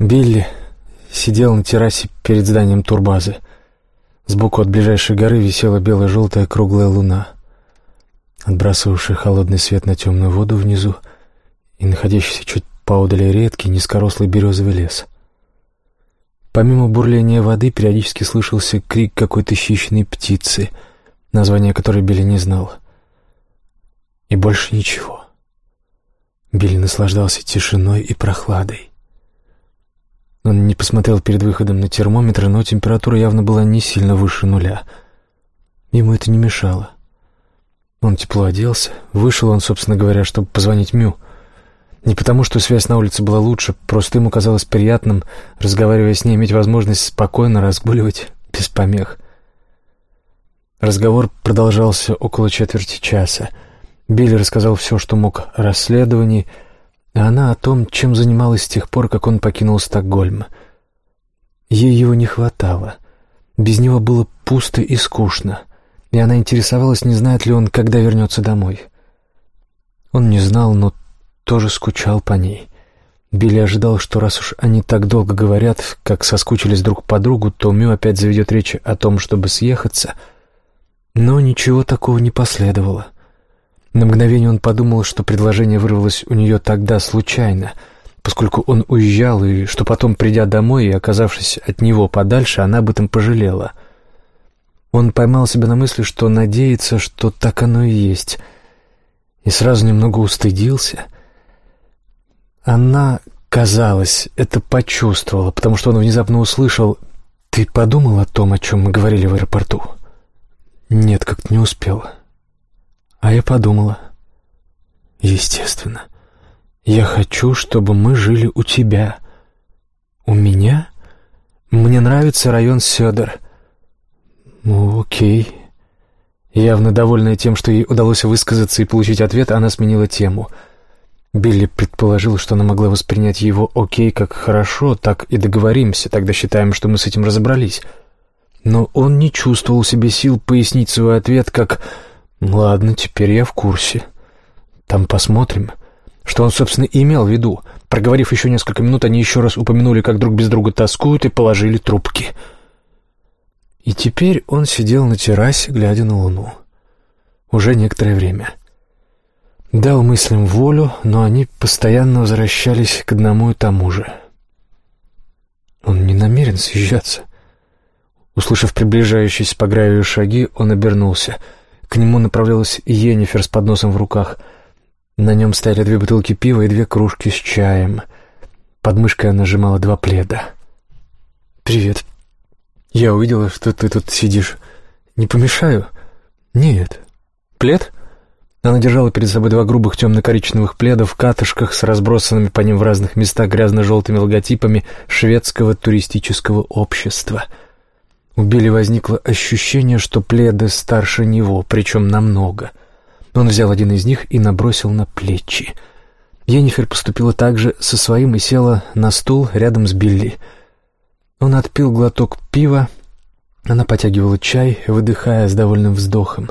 Билли сидел на террасе перед зданием турбазы. Сбоку от ближайшей горы висела бело-желтая круглая луна, отбрасывавшая холодный свет на темную воду внизу и находящийся чуть поодали редкий низкорослый березовый лес. Помимо бурления воды периодически слышался крик какой-то хищной птицы, название которой Билли не знал. И больше ничего. Билли наслаждался тишиной и прохладой. Он не посмотрел перед выходом на термометр, но температура явно была не сильно выше нуля. Ему это не мешало. Он тепло оделся. Вышел он, собственно говоря, чтобы позвонить Мю. Не потому, что связь на улице была лучше, просто ему казалось приятным, разговаривая с ней, иметь возможность спокойно разгуливать без помех. Разговор продолжался около четверти часа. Билли рассказал все, что мог о расследовании, а она о том, чем занималась с тех пор, как он покинул Стокгольм. Ей его не хватало. Без него было пусто и скучно, и она интересовалась, не знает ли он, когда вернется домой. Он не знал, но тоже скучал по ней. Билли ожидал, что раз уж они так долго говорят, как соскучились друг по другу, то Мю опять заведет речь о том, чтобы съехаться. Но ничего такого не последовало — на мгновение он подумал, что предложение вырвалось у нее тогда случайно, поскольку он уезжал, и что потом, придя домой и оказавшись от него подальше, она об этом пожалела. Он поймал себя на мысли, что надеется, что так оно и есть, и сразу немного устыдился. Она, казалось, это почувствовала, потому что он внезапно услышал «Ты подумал о том, о чем мы говорили в аэропорту?» «Нет, как-то не успел». А я подумала. Естественно. Я хочу, чтобы мы жили у тебя. У меня? Мне нравится район Сёдор. Ну, окей. Явно довольная тем, что ей удалось высказаться и получить ответ, она сменила тему. Билли предположил, что она могла воспринять его «окей» как «хорошо», так и договоримся, тогда считаем, что мы с этим разобрались. Но он не чувствовал себе сил пояснить свой ответ как Ладно, теперь я в курсе. Там посмотрим. Что он, собственно, имел в виду? Проговорив еще несколько минут, они еще раз упомянули, как друг без друга тоскуют, и положили трубки. И теперь он сидел на террасе, глядя на луну. Уже некоторое время. Дал мыслям волю, но они постоянно возвращались к одному и тому же. Он не намерен съезжаться. Услышав приближающиеся по гравию шаги, он обернулся — к нему направлялась Йеннифер с подносом в руках. На нем стояли две бутылки пива и две кружки с чаем. Под мышкой она сжимала два пледа. «Привет. Я увидела, что ты тут сидишь. Не помешаю?» «Нет. Плед?» Она держала перед собой два грубых темно-коричневых пледа в катышках с разбросанными по ним в разных местах грязно-желтыми логотипами шведского туристического общества — у Билли возникло ощущение, что пледы старше него, причем намного. Он взял один из них и набросил на плечи. Енифер поступила так же со своим и села на стул рядом с Билли. Он отпил глоток пива, она потягивала чай, выдыхая с довольным вздохом.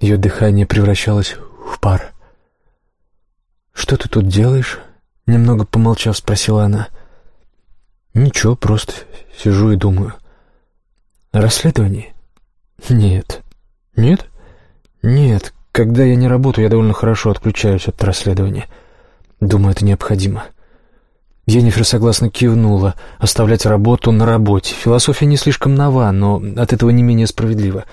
Ее дыхание превращалось в пар. «Что ты тут делаешь?» — немного помолчав, спросила она. «Ничего, просто сижу и думаю». Расследование? Нет. Нет? Нет. Когда я не работаю, я довольно хорошо отключаюсь от расследования. Думаю, это необходимо. Енифер согласно кивнула. Оставлять работу на работе. Философия не слишком нова, но от этого не менее справедлива.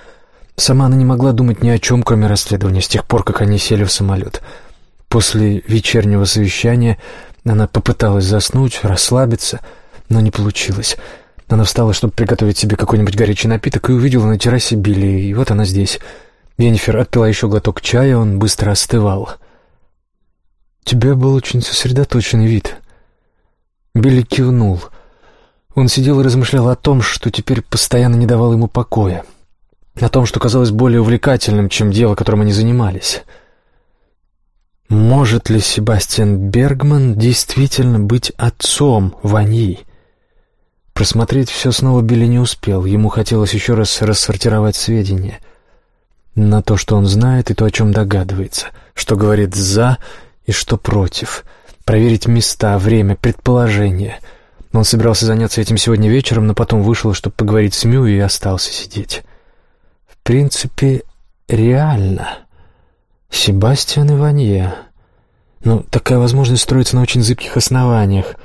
Сама она не могла думать ни о чем, кроме расследования, с тех пор, как они сели в самолет. После вечернего совещания она попыталась заснуть, расслабиться, но не получилось. Она встала, чтобы приготовить себе какой-нибудь горячий напиток, и увидела на террасе Билли, и вот она здесь. Йеннифер отпила еще глоток чая, он быстро остывал. «У тебя был очень сосредоточенный вид». Билли кивнул. Он сидел и размышлял о том, что теперь постоянно не давало ему покоя. О том, что казалось более увлекательным, чем дело, которым они занимались. Может ли Себастьян Бергман действительно быть отцом Ваньи? Просмотреть все снова Билли не успел. Ему хотелось еще раз рассортировать сведения. На то, что он знает, и то, о чем догадывается. Что говорит «за» и что «против». Проверить места, время, предположения. Он собирался заняться этим сегодня вечером, но потом вышел, чтобы поговорить с Мю, и остался сидеть. В принципе, реально. Себастьян и Ванье. Но такая возможность строится на очень зыбких основаниях.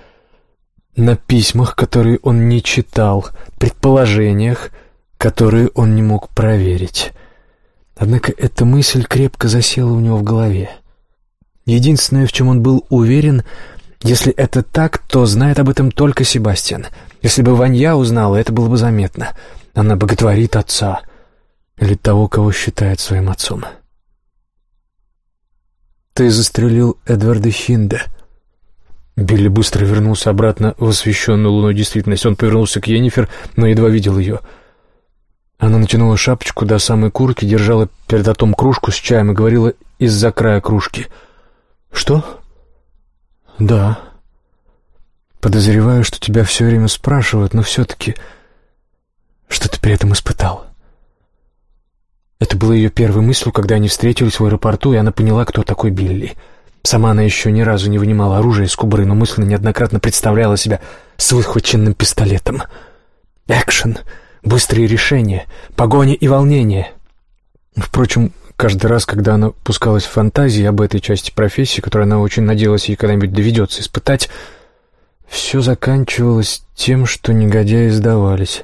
На письмах, которые он не читал, предположениях, которые он не мог проверить. Однако эта мысль крепко засела у него в голове. Единственное, в чем он был уверен, если это так, то знает об этом только Себастьян. Если бы Ванья узнала, это было бы заметно. Она боготворит отца или того, кого считает своим отцом. «Ты застрелил Эдварда Хинде». Билли быстро вернулся обратно в освещенную луной действительность. Он повернулся к Йеннифер, но едва видел ее. Она натянула шапочку до самой куртки, держала перед отом кружку с чаем и говорила из-за края кружки. «Что?» «Да». «Подозреваю, что тебя все время спрашивают, но все-таки...» «Что ты при этом испытал?» Это было ее первой мыслью, когда они встретились в аэропорту, и она поняла, кто такой Билли. Сама она еще ни разу не вынимала оружие из кобуры, но мысленно неоднократно представляла себя с выхваченным пистолетом. Экшен, быстрые решения, погоня и волнение. Впрочем, каждый раз, когда она пускалась в фантазии об этой части профессии, которую она очень надеялась ей когда-нибудь доведется испытать, все заканчивалось тем, что негодяи сдавались.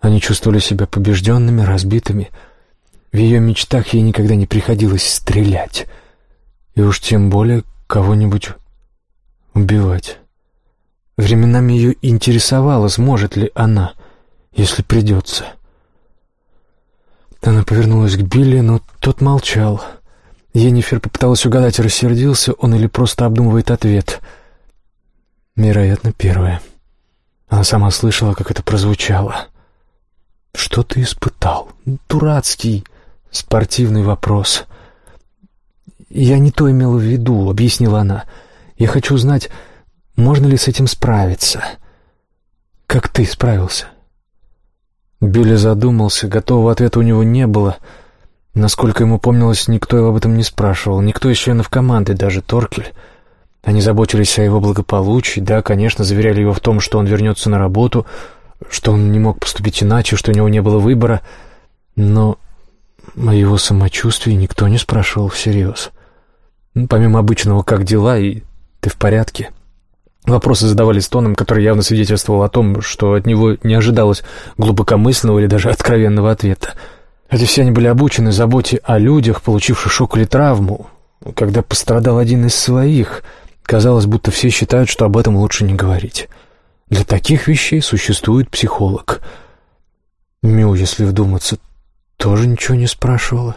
Они чувствовали себя побежденными, разбитыми, в ее мечтах ей никогда не приходилось стрелять, и уж тем более кого-нибудь убивать. Временами ее интересовало, сможет ли она, если придется. Она повернулась к Билли, но тот молчал. Енифер попыталась угадать, рассердился он или просто обдумывает ответ. Вероятно, первое. Она сама слышала, как это прозвучало. «Что ты испытал? Дурацкий!» спортивный вопрос. «Я не то имела в виду», — объяснила она. «Я хочу знать, можно ли с этим справиться. Как ты справился?» Билли задумался, готового ответа у него не было. Насколько ему помнилось, никто его об этом не спрашивал, никто из членов команды, даже Торкель. Они заботились о его благополучии, да, конечно, заверяли его в том, что он вернется на работу, что он не мог поступить иначе, что у него не было выбора, но о его самочувствии никто не спрашивал всерьез. Ну, помимо обычного «как дела» и «ты в порядке?». Вопросы задавались тоном, который явно свидетельствовал о том, что от него не ожидалось глубокомысленного или даже откровенного ответа. Хотя все они были обучены заботе о людях, получивших шок или травму. Когда пострадал один из своих, казалось, будто все считают, что об этом лучше не говорить. Для таких вещей существует психолог. Мю, если вдуматься, тоже ничего не спрашивала.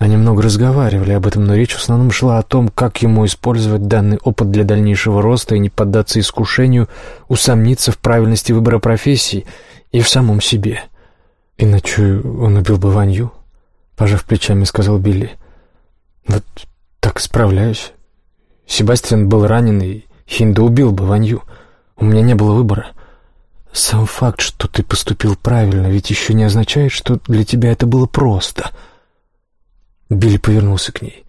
Они много разговаривали об этом, но речь в основном шла о том, как ему использовать данный опыт для дальнейшего роста и не поддаться искушению, усомниться в правильности выбора профессии и в самом себе. Иначе он убил бы Ванью, пожав плечами, сказал Билли. Вот так справляюсь. Себастьян был ранен, и Хинда убил бы Ванью. У меня не было выбора. Сам факт, что ты поступил правильно, ведь еще не означает, что для тебя это было просто. Билли повернулся к ней.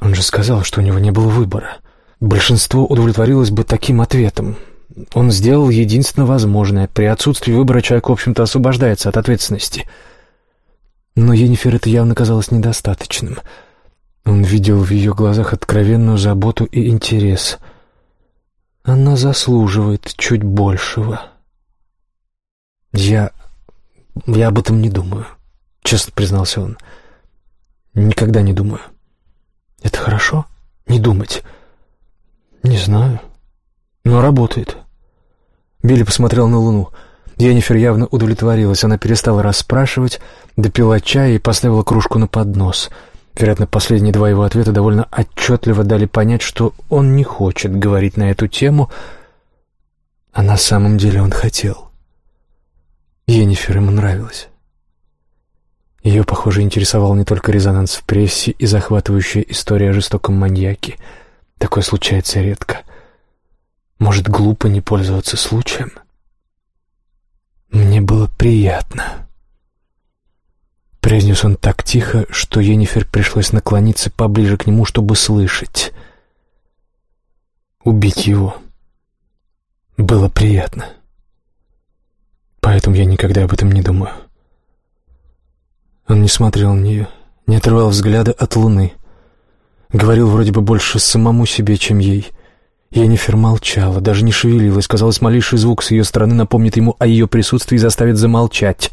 Он же сказал, что у него не было выбора. Большинство удовлетворилось бы таким ответом. Он сделал единственно возможное. При отсутствии выбора человек, в общем-то, освобождается от ответственности. Но Енифер это явно казалось недостаточным. Он видел в ее глазах откровенную заботу и интерес — она заслуживает чуть большего. Я... я об этом не думаю, честно признался он. Никогда не думаю. Это хорошо? Не думать? Не знаю. Но работает. Билли посмотрел на луну. Енифер явно удовлетворилась. Она перестала расспрашивать, допила чай и поставила кружку на поднос — Вероятно, последние два его ответа довольно отчетливо дали понять, что он не хочет говорить на эту тему, а на самом деле он хотел. Енифер ему нравилась. Ее, похоже, интересовал не только резонанс в прессе и захватывающая история о жестоком маньяке. Такое случается редко. Может, глупо не пользоваться случаем? Мне было приятно произнес он так тихо, что Енифер пришлось наклониться поближе к нему, чтобы слышать. Убить его. было приятно. Поэтому я никогда об этом не думаю. Он не смотрел на нее, не отрывал взгляда от луны. Говорил вроде бы больше самому себе, чем ей. Енифер молчала, даже не шевелилась. Казалось, малейший звук с ее стороны напомнит ему о ее присутствии и заставит замолчать.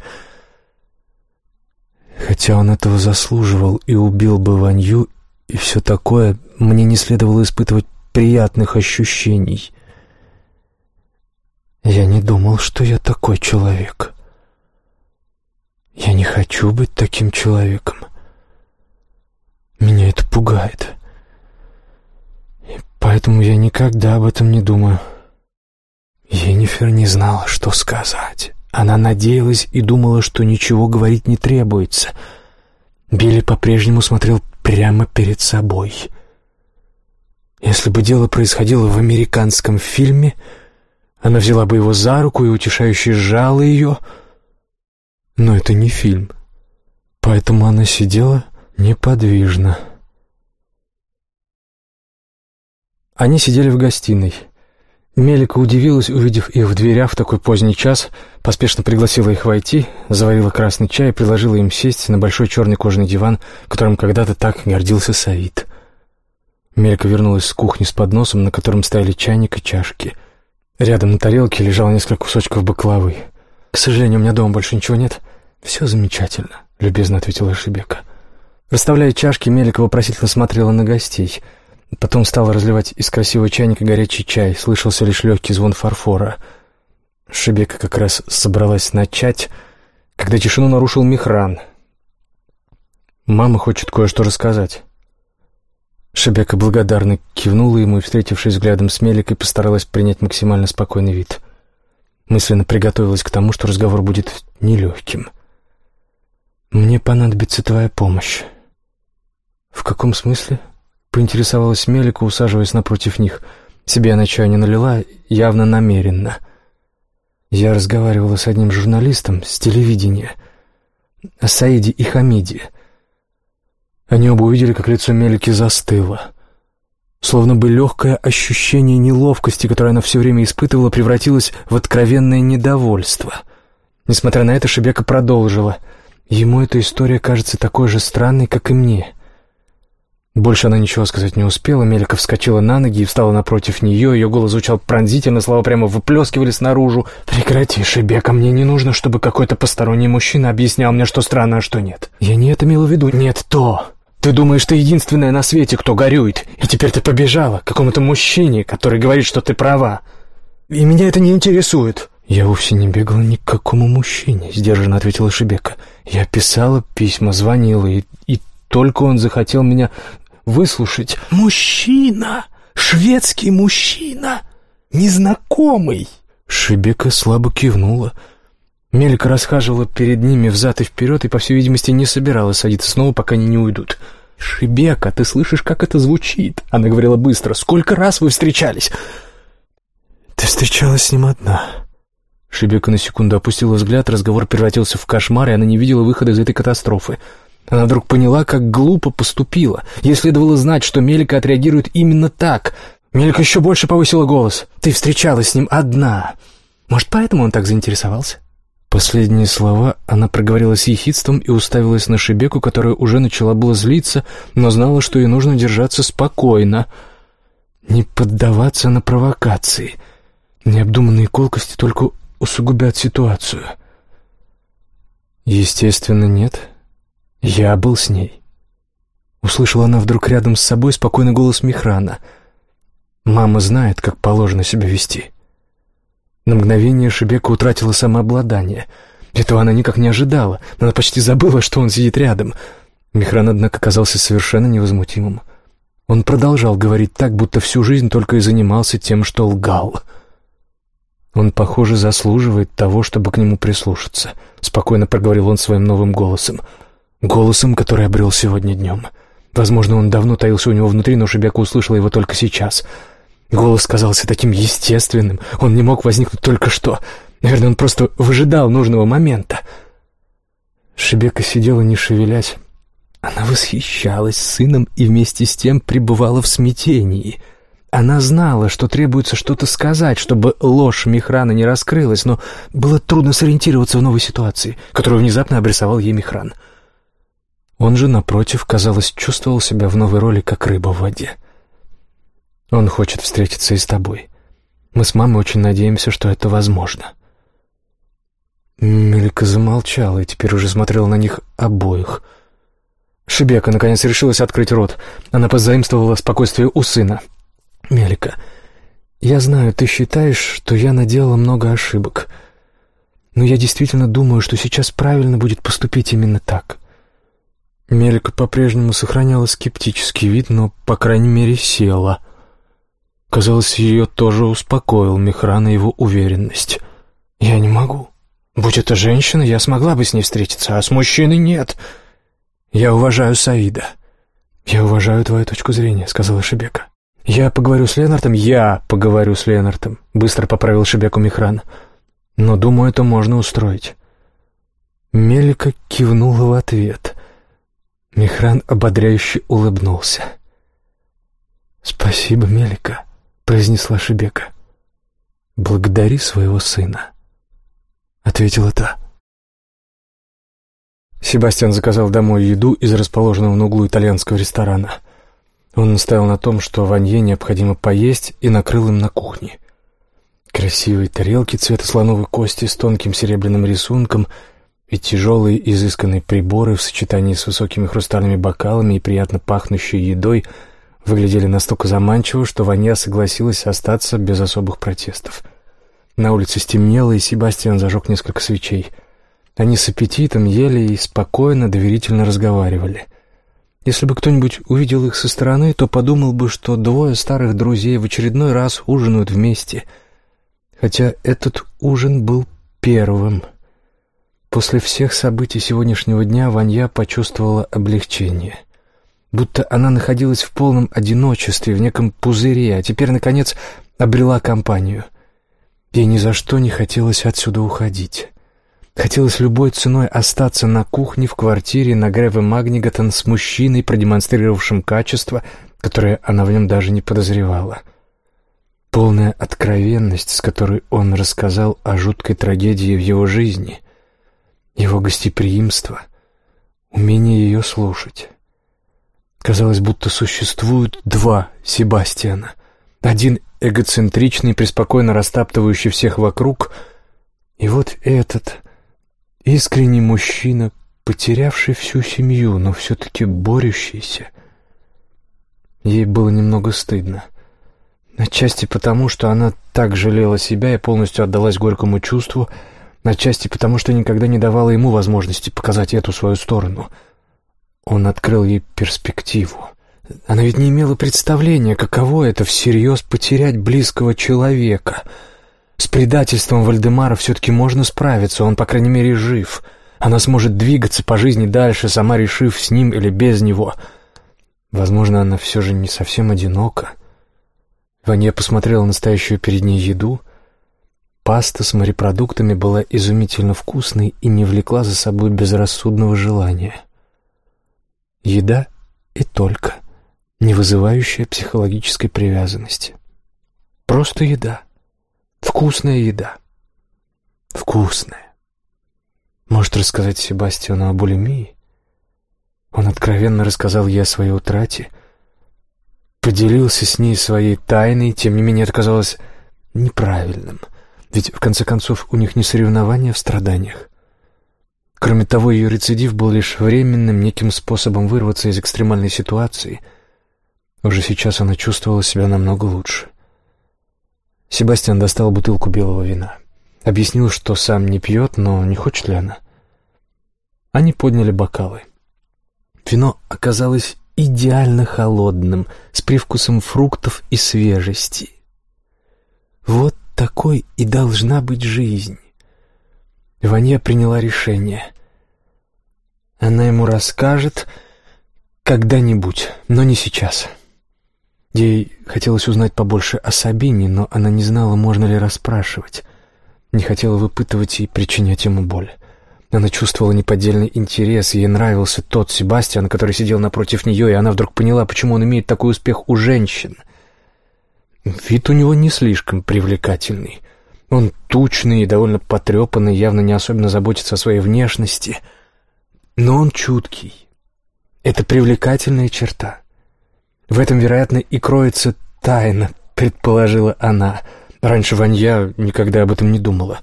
Хотя он этого заслуживал и убил бы Ванью, и все такое, мне не следовало испытывать приятных ощущений. Я не думал, что я такой человек. Я не хочу быть таким человеком. Меня это пугает. И поэтому я никогда об этом не думаю. Енифер не знала, что сказать. Она надеялась и думала, что ничего говорить не требуется. Билли по-прежнему смотрел прямо перед собой. Если бы дело происходило в американском фильме, она взяла бы его за руку и утешающе сжала ее. Но это не фильм, поэтому она сидела неподвижно. Они сидели в гостиной. Мелика удивилась, увидев их в дверях в такой поздний час, поспешно пригласила их войти, заварила красный чай и предложила им сесть на большой черный кожаный диван, которым когда-то так гордился Саид. Мелька вернулась с кухни с подносом, на котором стояли чайник и чашки. Рядом на тарелке лежало несколько кусочков баклавы. «К сожалению, у меня дома больше ничего нет». «Все замечательно», — любезно ответила Шебека. Расставляя чашки, Мелика вопросительно смотрела на гостей — Потом стала разливать из красивого чайника горячий чай. Слышался лишь легкий звон фарфора. Шебека как раз собралась начать, когда тишину нарушил Михран. «Мама хочет кое-что рассказать». Шебека благодарно кивнула ему и, встретившись взглядом с Меликой, постаралась принять максимально спокойный вид. Мысленно приготовилась к тому, что разговор будет нелегким. «Мне понадобится твоя помощь». «В каком смысле?» Поинтересовалась Мелика, усаживаясь напротив них. Себе она чая не налила, явно намеренно. Я разговаривала с одним журналистом с телевидения, о Саиде и Хамиде. Они оба увидели, как лицо Мелики застыло. Словно бы легкое ощущение неловкости, которое она все время испытывала, превратилось в откровенное недовольство. Несмотря на это, Шебека продолжила. Ему эта история кажется такой же странной, как и мне. Больше она ничего сказать не успела. Мелика вскочила на ноги и встала напротив нее. Ее голос звучал пронзительно, слова прямо выплескивались наружу. «Прекрати, Шебека, мне не нужно, чтобы какой-то посторонний мужчина объяснял мне, что странно, а что нет. Я не это имела в виду. Нет, то. Ты думаешь, ты единственная на свете, кто горюет, и теперь ты побежала к какому-то мужчине, который говорит, что ты права. И меня это не интересует». «Я вовсе не бегала ни к какому мужчине», — сдержанно ответила Шебека. «Я писала письма, звонила, и, и только он захотел меня выслушать. «Мужчина! Шведский мужчина! Незнакомый!» Шибека слабо кивнула. Мелька расхаживала перед ними взад и вперед и, по всей видимости, не собиралась садиться снова, пока они не уйдут. «Шибека, ты слышишь, как это звучит?» Она говорила быстро. «Сколько раз вы встречались?» «Ты встречалась с ним одна». Шибека на секунду опустила взгляд, разговор превратился в кошмар, и она не видела выхода из этой катастрофы. Она вдруг поняла, как глупо поступила. Ей следовало знать, что Мелика отреагирует именно так. Мелика еще больше повысила голос. «Ты встречалась с ним одна. Может, поэтому он так заинтересовался?» Последние слова она проговорила с ехидством и уставилась на Шебеку, которая уже начала было злиться, но знала, что ей нужно держаться спокойно, не поддаваться на провокации. Необдуманные колкости только усугубят ситуацию. «Естественно, нет», «Я был с ней». Услышала она вдруг рядом с собой спокойный голос Михрана. «Мама знает, как положено себя вести». На мгновение Шебека утратила самообладание. Этого она никак не ожидала. Она почти забыла, что он сидит рядом. Михран, однако, казался совершенно невозмутимым. Он продолжал говорить так, будто всю жизнь только и занимался тем, что лгал. «Он, похоже, заслуживает того, чтобы к нему прислушаться», — спокойно проговорил он своим новым голосом. Голосом, который обрел сегодня днем. Возможно, он давно таился у него внутри, но Шебека услышала его только сейчас. Голос казался таким естественным, он не мог возникнуть только что. Наверное, он просто выжидал нужного момента. Шебека сидела, не шевелясь. Она восхищалась сыном и вместе с тем пребывала в смятении. Она знала, что требуется что-то сказать, чтобы ложь Михрана не раскрылась, но было трудно сориентироваться в новой ситуации, которую внезапно обрисовал ей Михран. Он же, напротив, казалось, чувствовал себя в новой роли, как рыба в воде. «Он хочет встретиться и с тобой. Мы с мамой очень надеемся, что это возможно». Мелька замолчала и теперь уже смотрела на них обоих. Шебека, наконец, решилась открыть рот. Она позаимствовала спокойствие у сына — «Мелика, я знаю, ты считаешь, что я наделала много ошибок, но я действительно думаю, что сейчас правильно будет поступить именно так». Мелика по-прежнему сохраняла скептический вид, но, по крайней мере, села. Казалось, ее тоже успокоил Мехрана его уверенность. «Я не могу. Будь это женщина, я смогла бы с ней встретиться, а с мужчиной нет. Я уважаю Саида». «Я уважаю твою точку зрения», — сказала Шебека. «Я поговорю с Ленартом, я поговорю с Ленартом», — быстро поправил Шебеку Михран. «Но, думаю, это можно устроить». Мелика кивнула в ответ. Михран ободряюще улыбнулся. «Спасибо, Мелика», — произнесла Шебека. «Благодари своего сына», — ответила та. Себастьян заказал домой еду из расположенного на углу итальянского ресторана — он настоял на том, что Ванье необходимо поесть, и накрыл им на кухне. Красивые тарелки цвета слоновой кости с тонким серебряным рисунком и тяжелые изысканные приборы в сочетании с высокими хрустальными бокалами и приятно пахнущей едой выглядели настолько заманчиво, что Ванья согласилась остаться без особых протестов. На улице стемнело, и Себастьян зажег несколько свечей. Они с аппетитом ели и спокойно, доверительно разговаривали. Если бы кто-нибудь увидел их со стороны, то подумал бы, что двое старых друзей в очередной раз ужинают вместе. Хотя этот ужин был первым. После всех событий сегодняшнего дня Ванья почувствовала облегчение. Будто она находилась в полном одиночестве, в неком пузыре, а теперь, наконец, обрела компанию. Ей ни за что не хотелось отсюда уходить. Хотелось любой ценой остаться на кухне в квартире на Греве Магнигатон с мужчиной, продемонстрировавшим качество, которое она в нем даже не подозревала. Полная откровенность, с которой он рассказал о жуткой трагедии в его жизни, его гостеприимство, умение ее слушать. Казалось, будто существуют два Себастьяна. Один эгоцентричный, преспокойно растаптывающий всех вокруг, и вот этот — Искренний мужчина, потерявший всю семью, но все-таки борющийся. Ей было немного стыдно. Отчасти потому, что она так жалела себя и полностью отдалась горькому чувству, отчасти потому, что никогда не давала ему возможности показать эту свою сторону. Он открыл ей перспективу. Она ведь не имела представления, каково это всерьез потерять близкого человека — с предательством Вальдемара все-таки можно справиться, он, по крайней мере, жив. Она сможет двигаться по жизни дальше, сама решив, с ним или без него. Возможно, она все же не совсем одинока. Ваня посмотрела на стоящую перед ней еду. Паста с морепродуктами была изумительно вкусной и не влекла за собой безрассудного желания. Еда и только, не вызывающая психологической привязанности. Просто еда — Вкусная еда. Вкусная. Может рассказать Себастьяну о булимии? Он откровенно рассказал ей о своей утрате, поделился с ней своей тайной, тем не менее это казалось неправильным, ведь в конце концов у них не соревнования в страданиях. Кроме того, ее рецидив был лишь временным, неким способом вырваться из экстремальной ситуации. Уже сейчас она чувствовала себя намного лучше. Себастьян достал бутылку белого вина. Объяснил, что сам не пьет, но не хочет ли она. Они подняли бокалы. Вино оказалось идеально холодным, с привкусом фруктов и свежести. Вот такой и должна быть жизнь. Ваня приняла решение. Она ему расскажет когда-нибудь, но не сейчас. — Ей хотелось узнать побольше о Сабине, но она не знала, можно ли расспрашивать. Не хотела выпытывать и причинять ему боль. Она чувствовала неподдельный интерес, ей нравился тот Себастьян, который сидел напротив нее, и она вдруг поняла, почему он имеет такой успех у женщин. Вид у него не слишком привлекательный. Он тучный и довольно потрепанный, явно не особенно заботится о своей внешности. Но он чуткий. Это привлекательная черта. В этом, вероятно, и кроется тайна, предположила она. Раньше Ванья никогда об этом не думала.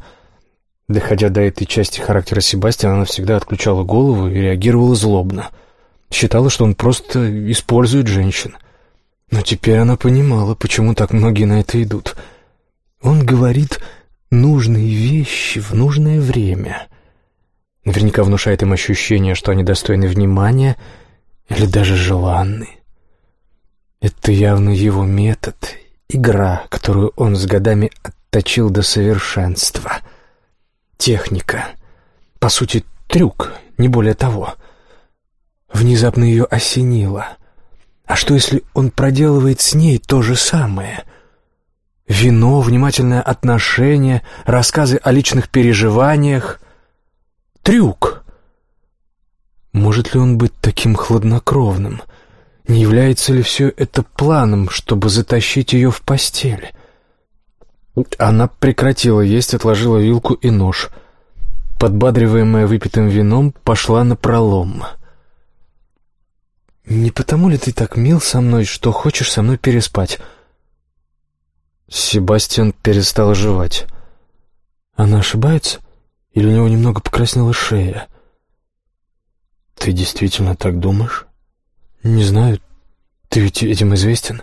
Доходя до этой части характера Себастьяна, она всегда отключала голову и реагировала злобно. Считала, что он просто использует женщин. Но теперь она понимала, почему так многие на это идут. Он говорит нужные вещи в нужное время. Наверняка внушает им ощущение, что они достойны внимания или даже желанны. Это явно его метод, игра, которую он с годами отточил до совершенства. Техника. По сути, трюк, не более того. Внезапно ее осенило. А что, если он проделывает с ней то же самое — Вино, внимательное отношение, рассказы о личных переживаниях. Трюк. Может ли он быть таким хладнокровным? Не является ли все это планом, чтобы затащить ее в постель? Она прекратила есть, отложила вилку и нож. Подбадриваемая выпитым вином, пошла на пролом. «Не потому ли ты так мил со мной, что хочешь со мной переспать?» Себастьян перестал жевать. Она ошибается? Или у него немного покраснела шея? Ты действительно так думаешь? Не знаю. Ты ведь этим известен.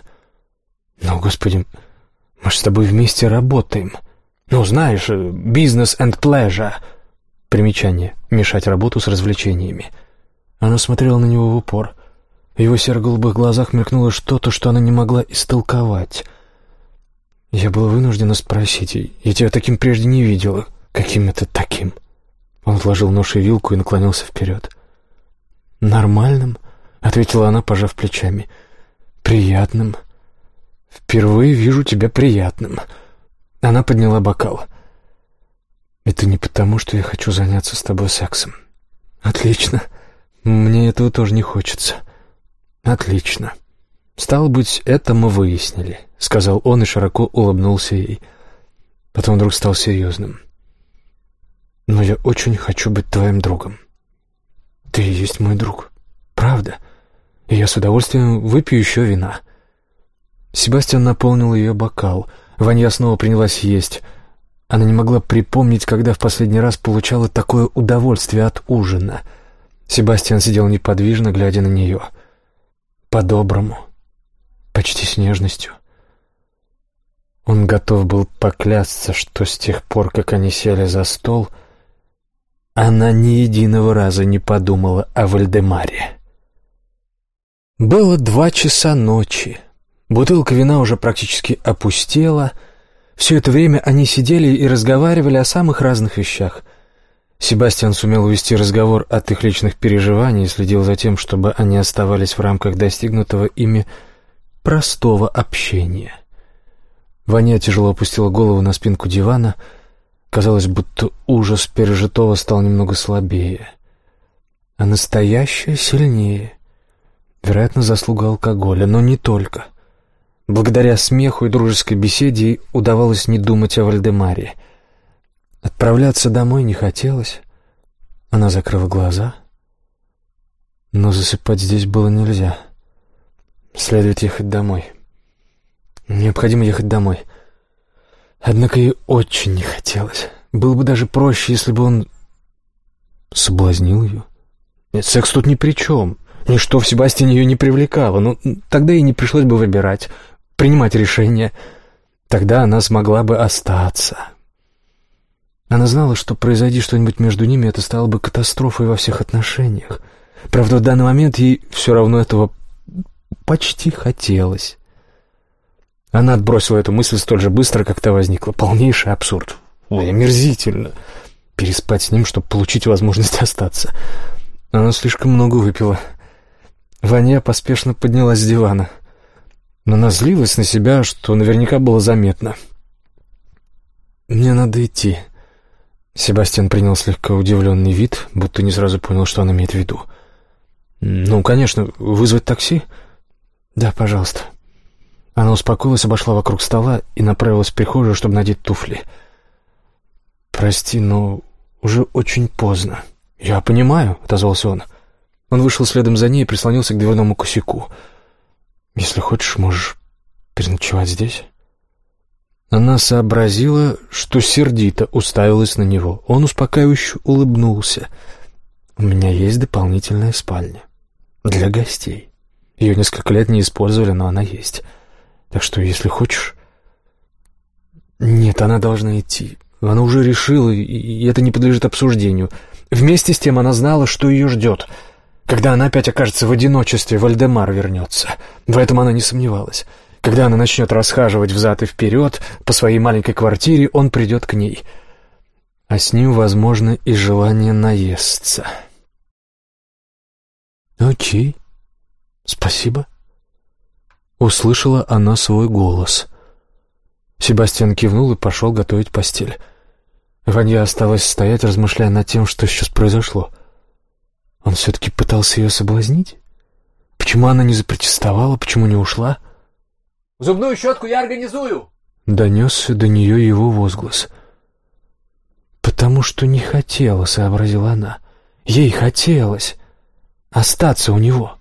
Но, господи, мы же с тобой вместе работаем. Ну, знаешь, бизнес and pleasure. Примечание. Мешать работу с развлечениями. Она смотрела на него в упор. В его серо-голубых глазах мелькнуло что-то, что она не могла истолковать — я была вынуждена спросить, я тебя таким прежде не видела. Каким это таким? Он отложил нож и вилку и наклонился вперед. «Нормальным?» — ответила она, пожав плечами. «Приятным. Впервые вижу тебя приятным». Она подняла бокал. «Это не потому, что я хочу заняться с тобой сексом». «Отлично. Мне этого тоже не хочется». «Отлично». «Стало быть, это мы выяснили», — сказал он и широко улыбнулся ей. Потом вдруг стал серьезным. «Но я очень хочу быть твоим другом. Ты и есть мой друг. Правда. И я с удовольствием выпью еще вина». Себастьян наполнил ее бокал. Ваня снова принялась есть. Она не могла припомнить, когда в последний раз получала такое удовольствие от ужина. Себастьян сидел неподвижно, глядя на нее. По-доброму почти с нежностью. Он готов был поклясться, что с тех пор, как они сели за стол, она ни единого раза не подумала о Вальдемаре. Было два часа ночи. Бутылка вина уже практически опустела. Все это время они сидели и разговаривали о самых разных вещах. Себастьян сумел увести разговор от их личных переживаний и следил за тем, чтобы они оставались в рамках достигнутого ими простого общения. Ваня тяжело опустила голову на спинку дивана. Казалось, будто ужас пережитого стал немного слабее. А настоящее сильнее. Вероятно, заслуга алкоголя, но не только. Благодаря смеху и дружеской беседе ей удавалось не думать о Вальдемаре. Отправляться домой не хотелось. Она закрыла глаза. Но засыпать здесь было нельзя. Следует ехать домой. Необходимо ехать домой. Однако ей очень не хотелось. Было бы даже проще, если бы он соблазнил ее. Нет, секс тут ни при чем. Ничто в Себастьяне ее не привлекало. Но тогда ей не пришлось бы выбирать, принимать решение. Тогда она смогла бы остаться. Она знала, что произойди что-нибудь между ними, это стало бы катастрофой во всех отношениях. Правда, в данный момент ей все равно этого почти хотелось. Она отбросила эту мысль столь же быстро, как та возникла. Полнейший абсурд. Ой, омерзительно. Переспать с ним, чтобы получить возможность остаться. Она слишком много выпила. Ваня поспешно поднялась с дивана. Но она злилась на себя, что наверняка было заметно. «Мне надо идти». Себастьян принял слегка удивленный вид, будто не сразу понял, что она имеет в виду. «Ну, конечно, вызвать такси?» «Да, пожалуйста». Она успокоилась, обошла вокруг стола и направилась в прихожую, чтобы надеть туфли. «Прости, но уже очень поздно». «Я понимаю», — отозвался он. Он вышел следом за ней и прислонился к дверному косяку. «Если хочешь, можешь переночевать здесь?» Она сообразила, что сердито уставилась на него. Он успокаивающе улыбнулся. «У меня есть дополнительная спальня. Для гостей. Ее несколько лет не использовали, но она есть. Так что, если хочешь...» «Нет, она должна идти. Она уже решила, и это не подлежит обсуждению. Вместе с тем она знала, что ее ждет. Когда она опять окажется в одиночестве, Вальдемар вернется. В этом она не сомневалась». Когда она начнет расхаживать взад и вперед по своей маленькой квартире, он придет к ней. А с ним, возможно, и желание наесться. «Окей, спасибо», — услышала она свой голос. Себастьян кивнул и пошел готовить постель. Ванья осталась стоять, размышляя над тем, что сейчас произошло. Он все-таки пытался ее соблазнить? Почему она не запротестовала, почему не ушла? — Зубную щетку я организую!» Донесся до нее его возглас. «Потому что не хотела», — сообразила она. «Ей хотелось остаться у него».